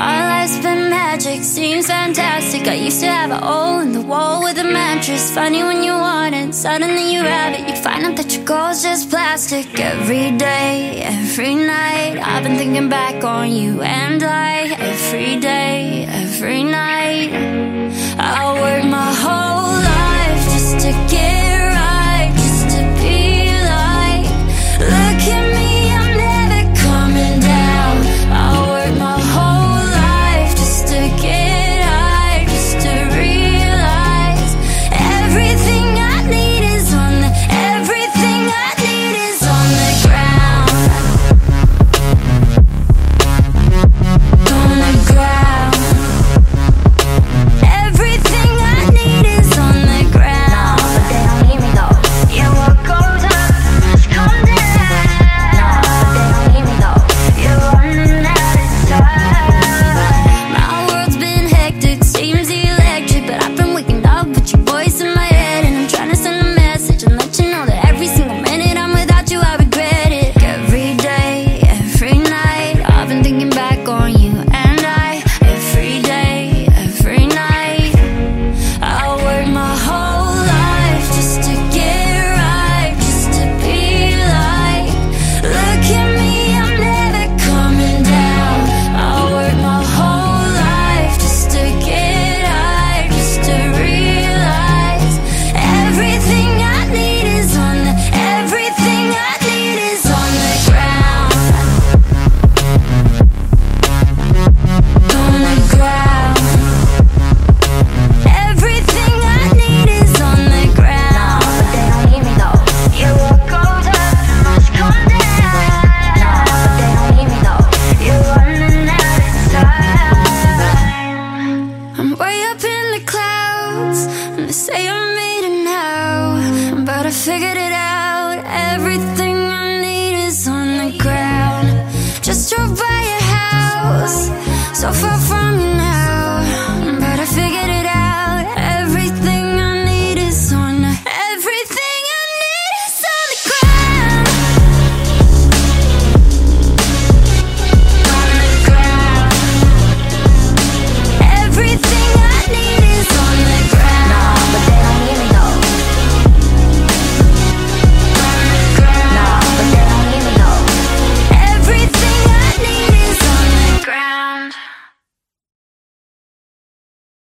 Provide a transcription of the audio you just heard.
My life's been magic, seems fantastic. I used to have a hole in the wall with a mattress. Funny when you want it, suddenly you have it. You find out that your goal's just plastic. Every day, every night, I've been thinking back on you and I. Every day Say I'm made it now, but I figured it out. Everything.